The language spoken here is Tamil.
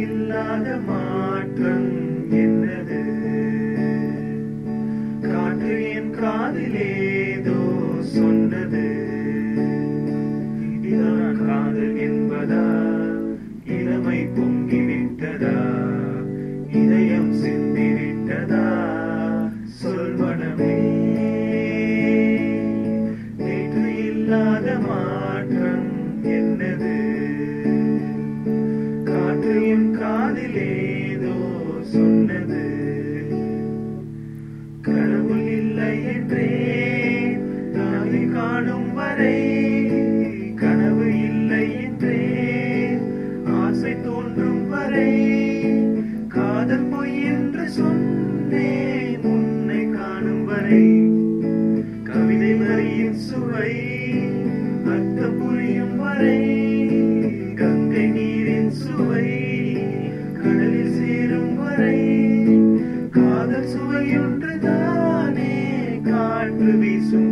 இல்லாத மாற்றம் என்னது? காற்று என் காதிலேதோ சொன்னது. இதுதான் காதல் என்பதா? இளமை பொங்கிவிட்டதா இதயம் சிந்திவிட்டதா சொல்வனமே நேற்று இல்லாத மா நாளை காணும் வரை கனவு இல்லை என்றே. ஆசை தோன்றும் வரை காதல் பொய் என்று சொன்னேன். உன்னை காணும் வரை கவிதை வரியின் சுவை அர்த்தம் புரியும் வரை கங்கை நீரின் சுவை கடலில் சேரும் வரை காதல் சுவையொன்று தானே காற்று வீசும்